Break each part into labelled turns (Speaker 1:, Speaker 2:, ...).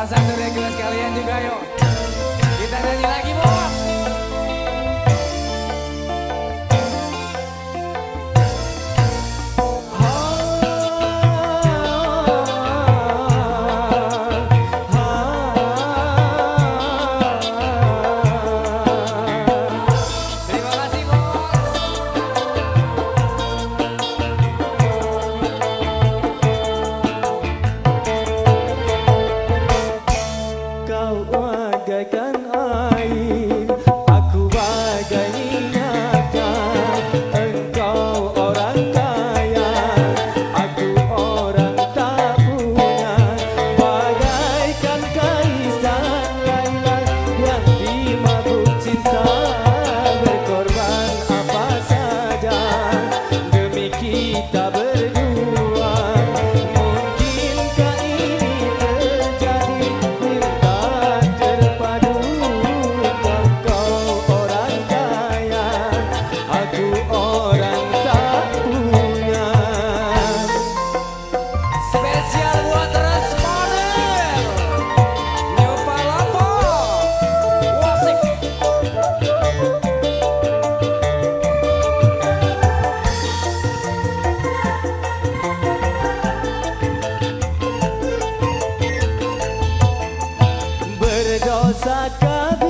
Speaker 1: Salah satu reguler sekalian juga yuk. Kita nyanyi lagi bos. Firdaus ka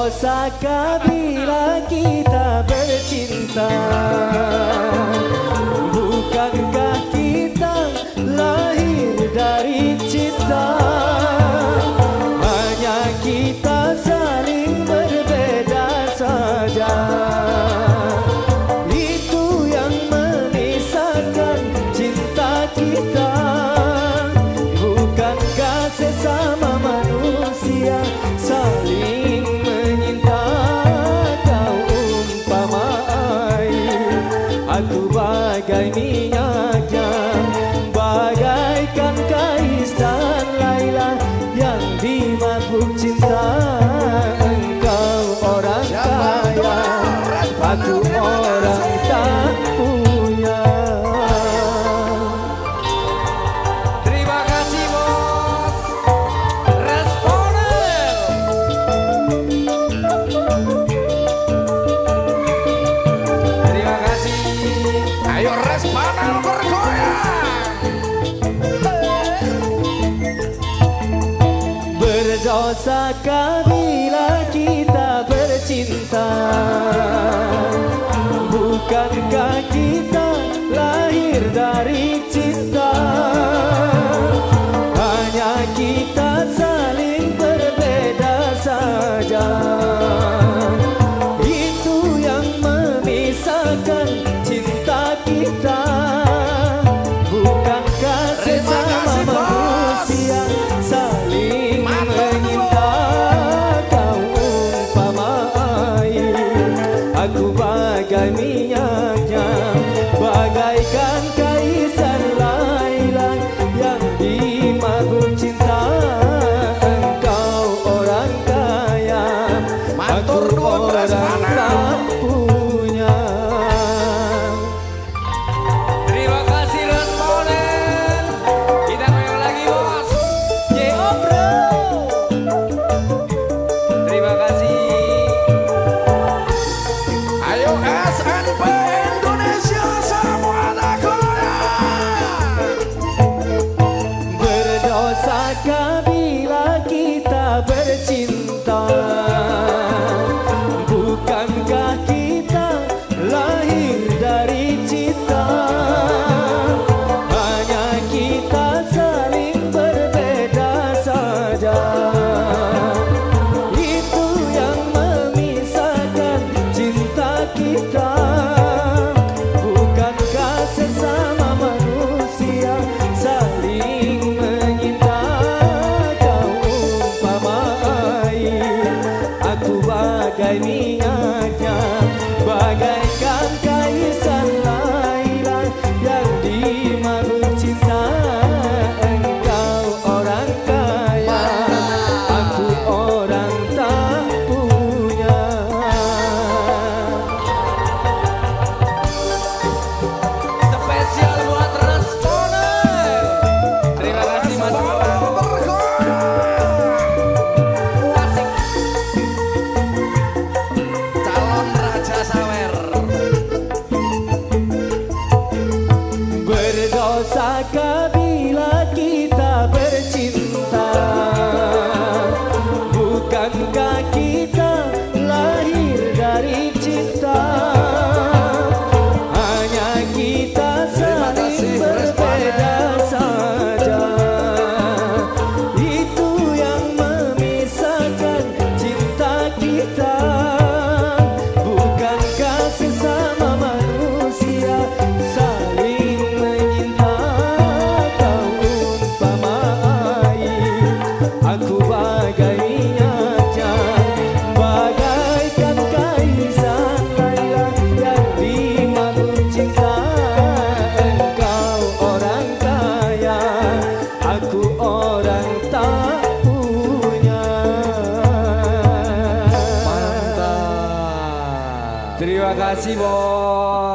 Speaker 2: Osaka bila kita bercinta? Bukankah kita lahir dari cinta gay minha
Speaker 1: Ayo respon bergoyang
Speaker 2: Berdosa bila kita bercinta. Bukankah kita lahir dari cinta?
Speaker 3: I
Speaker 1: mean. Brasil. Oh.